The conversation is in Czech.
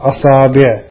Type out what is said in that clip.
asábě